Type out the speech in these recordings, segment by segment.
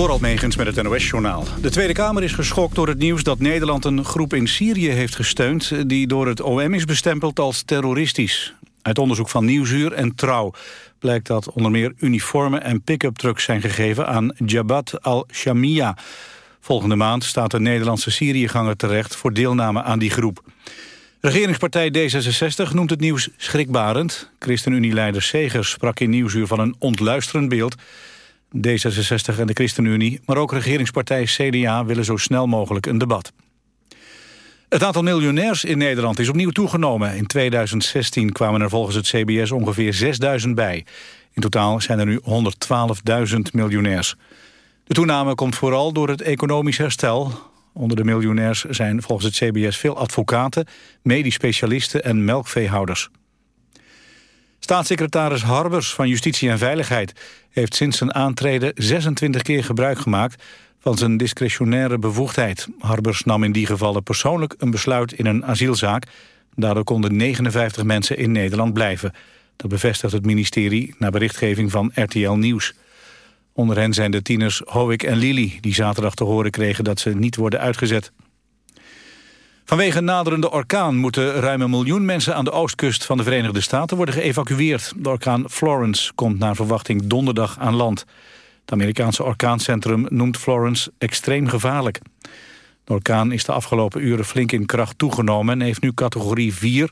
Door Almegens met het NOS-journaal. De Tweede Kamer is geschokt door het nieuws dat Nederland een groep in Syrië heeft gesteund... die door het OM is bestempeld als terroristisch. Uit onderzoek van Nieuwsuur en Trouw blijkt dat onder meer uniformen en pick-up trucks zijn gegeven aan Jabhat al-Shamia. Volgende maand staat de Nederlandse Syriëganger terecht voor deelname aan die groep. Regeringspartij D66 noemt het nieuws schrikbarend. ChristenUnie-leider Segers sprak in Nieuwsuur van een ontluisterend beeld. D66 en de ChristenUnie, maar ook regeringspartij CDA willen zo snel mogelijk een debat. Het aantal miljonairs in Nederland is opnieuw toegenomen. In 2016 kwamen er volgens het CBS ongeveer 6000 bij. In totaal zijn er nu 112.000 miljonairs. De toename komt vooral door het economisch herstel. Onder de miljonairs zijn volgens het CBS veel advocaten, medisch specialisten en melkveehouders. Staatssecretaris Harbers van Justitie en Veiligheid heeft sinds zijn aantreden 26 keer gebruik gemaakt van zijn discretionaire bevoegdheid. Harbers nam in die gevallen persoonlijk een besluit in een asielzaak. Daardoor konden 59 mensen in Nederland blijven. Dat bevestigt het ministerie na berichtgeving van RTL Nieuws. Onder hen zijn de tieners Hoek en Lily... die zaterdag te horen kregen dat ze niet worden uitgezet. Vanwege naderende orkaan moeten ruim een miljoen mensen... aan de oostkust van de Verenigde Staten worden geëvacueerd. De orkaan Florence komt naar verwachting donderdag aan land. Het Amerikaanse orkaancentrum noemt Florence extreem gevaarlijk. De orkaan is de afgelopen uren flink in kracht toegenomen... en heeft nu categorie 4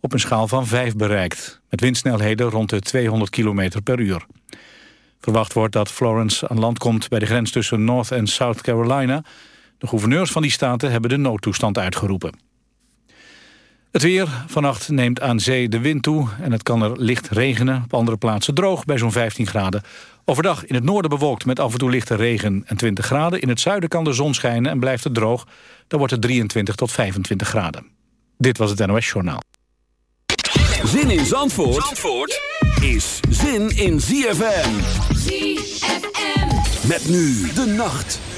op een schaal van 5 bereikt. Met windsnelheden rond de 200 km per uur. Verwacht wordt dat Florence aan land komt bij de grens tussen North en South Carolina. De gouverneurs van die staten hebben de noodtoestand uitgeroepen. Het weer. Vannacht neemt aan zee de wind toe en het kan er licht regenen. Op andere plaatsen droog bij zo'n 15 graden. Overdag in het noorden bewolkt met af en toe lichte regen en 20 graden. In het zuiden kan de zon schijnen en blijft het droog. Dan wordt het 23 tot 25 graden. Dit was het NOS Journaal. Zin in Zandvoort, Zandvoort is zin in ZFM. ZFM. Met nu de nacht.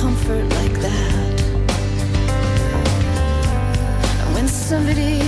comfort like that. And when somebody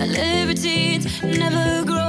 The libertines never grow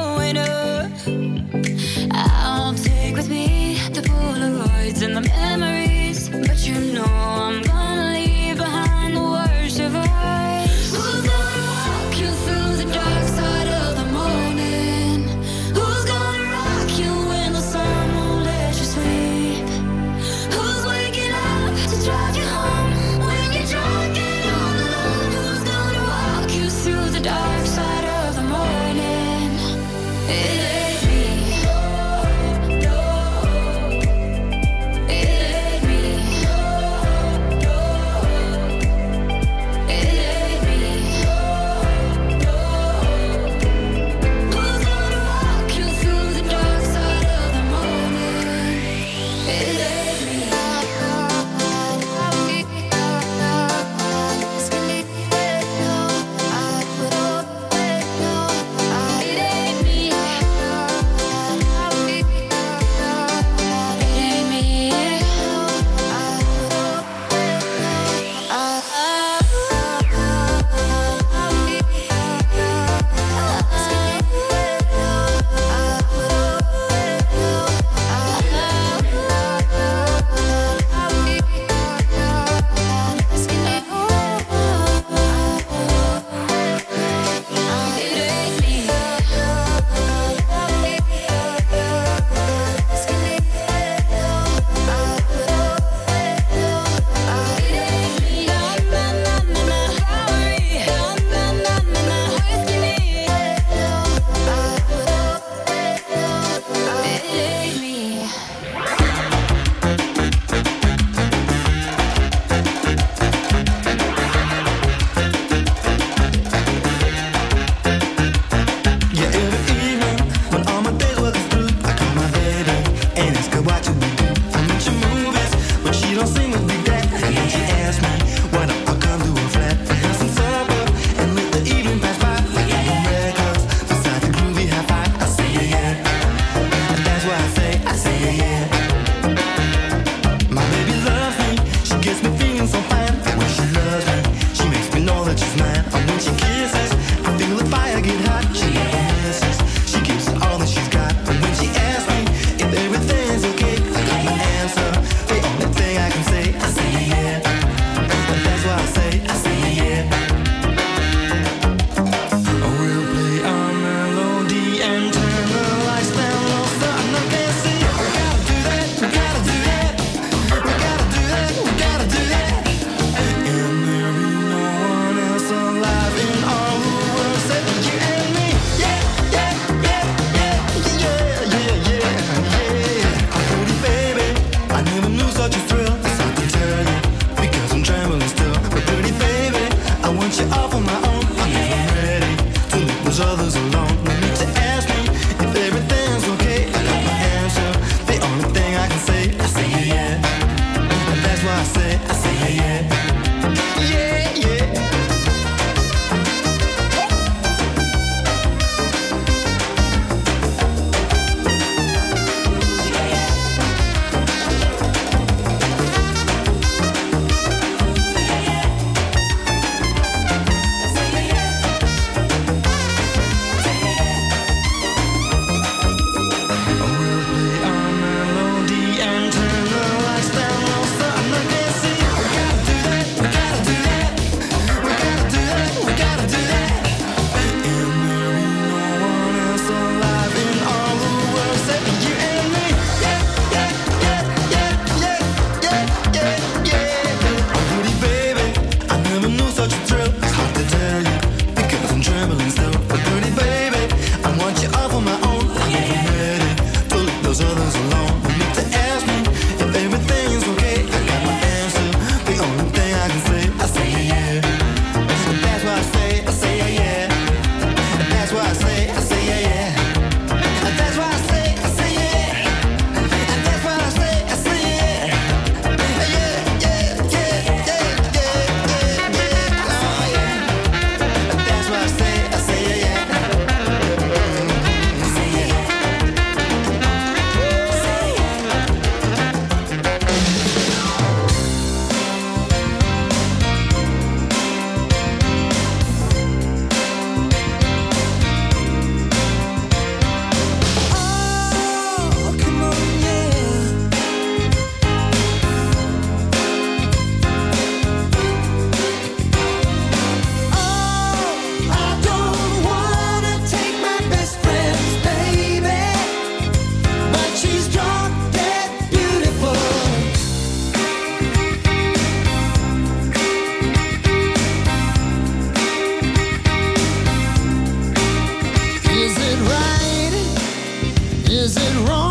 Is it wrong?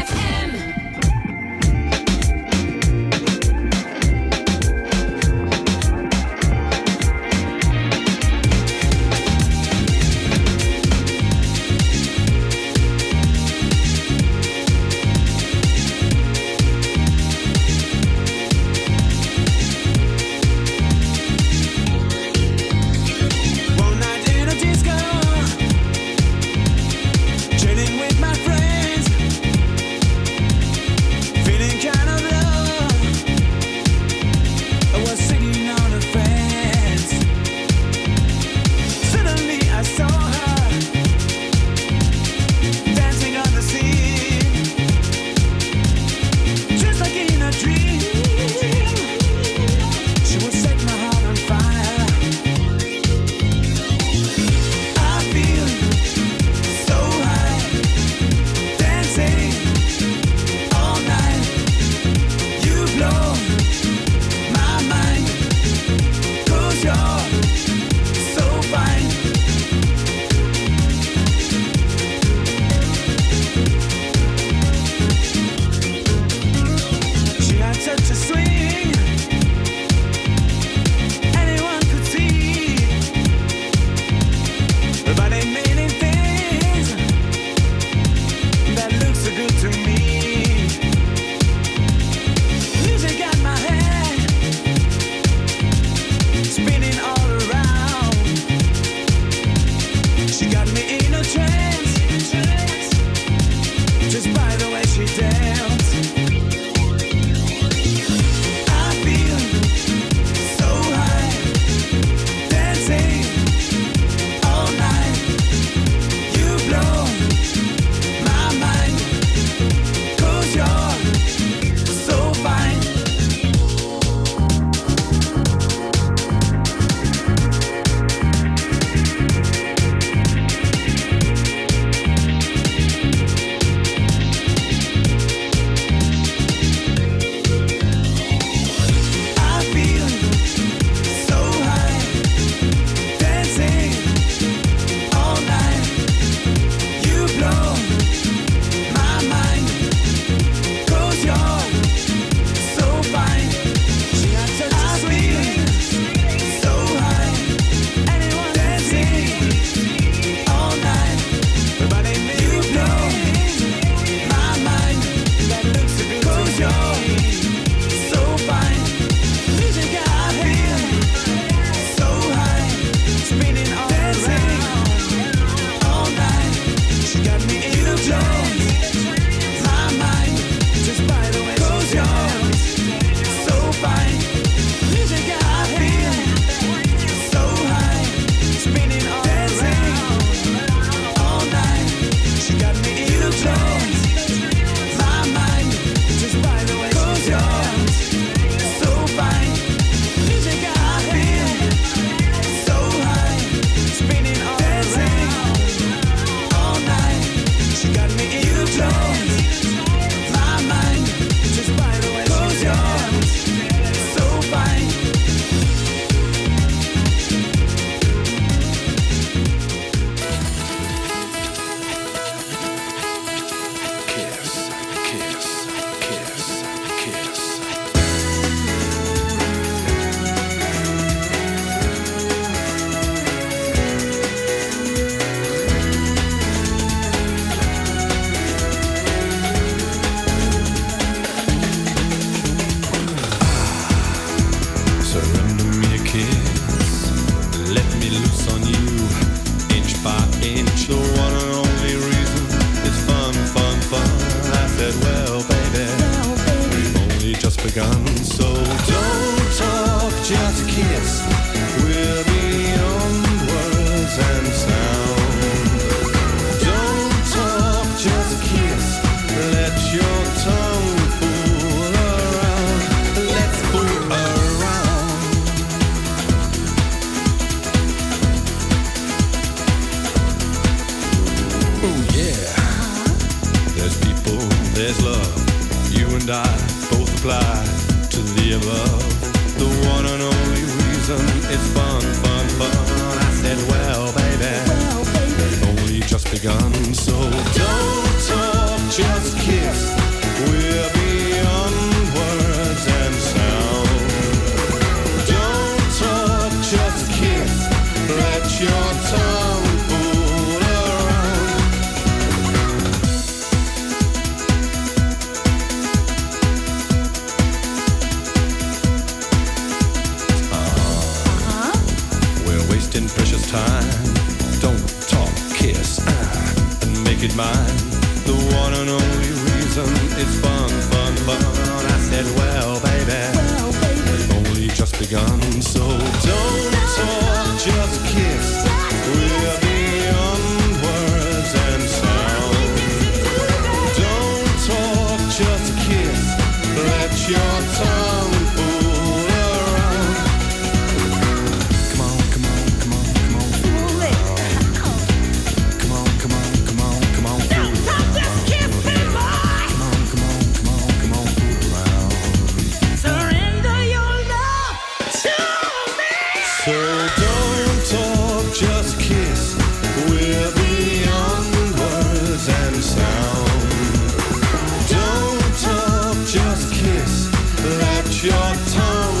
your tongue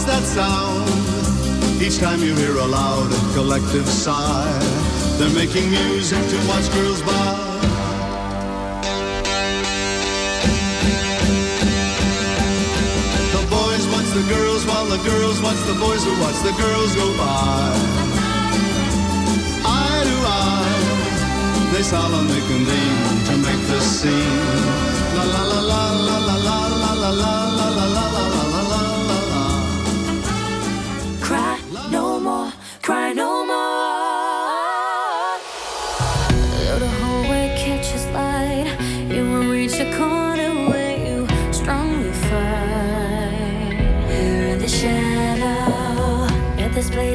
What's that sound? Each time you hear a loud and collective sigh, they're making music to watch girls by. The boys watch the girls while the girls watch the boys who watch the girls go by. Eye to eye, they solemnly convene to make the scene. La la la la la la la la la la la la la la la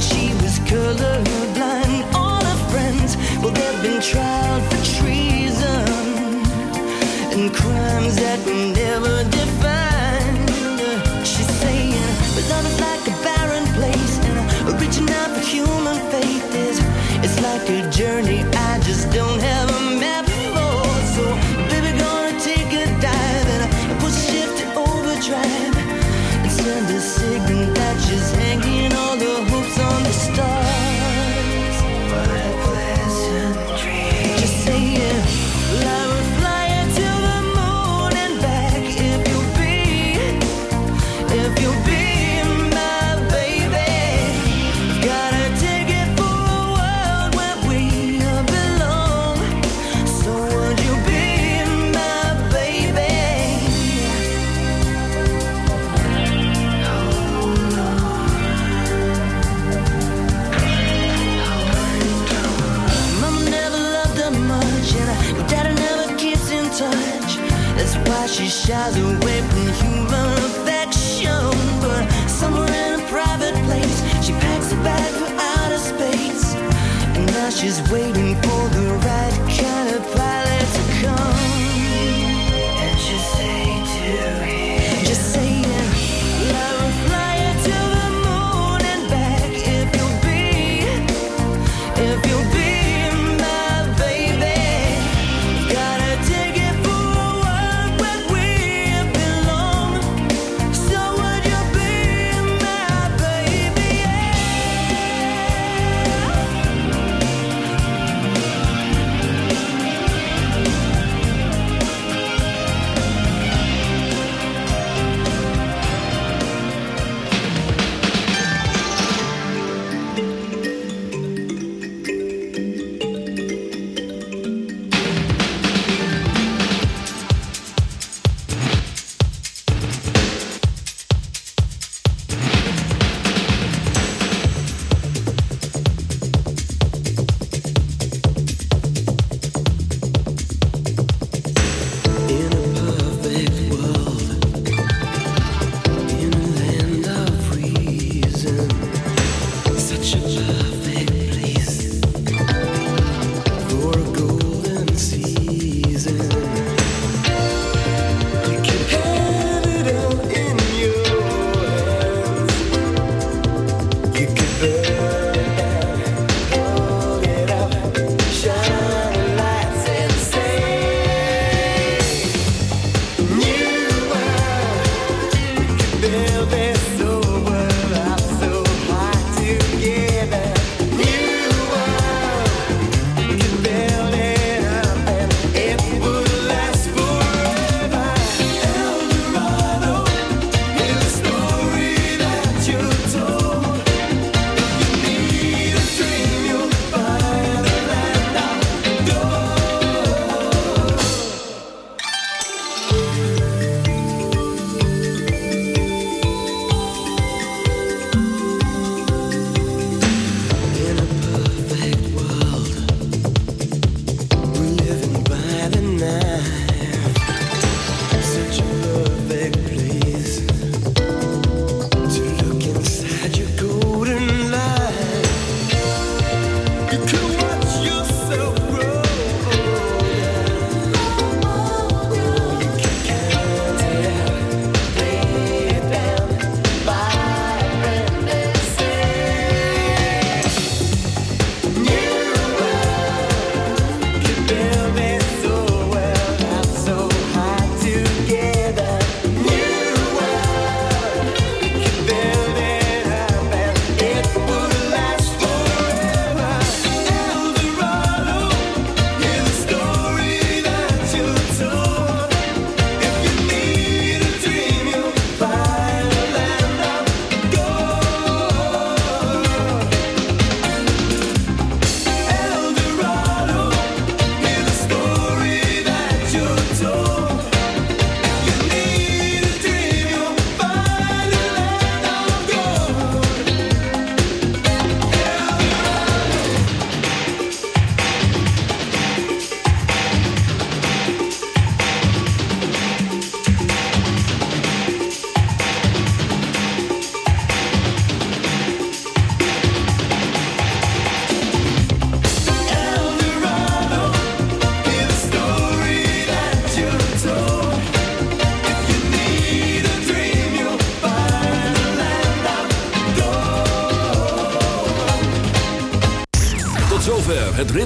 She was colorblind. shadow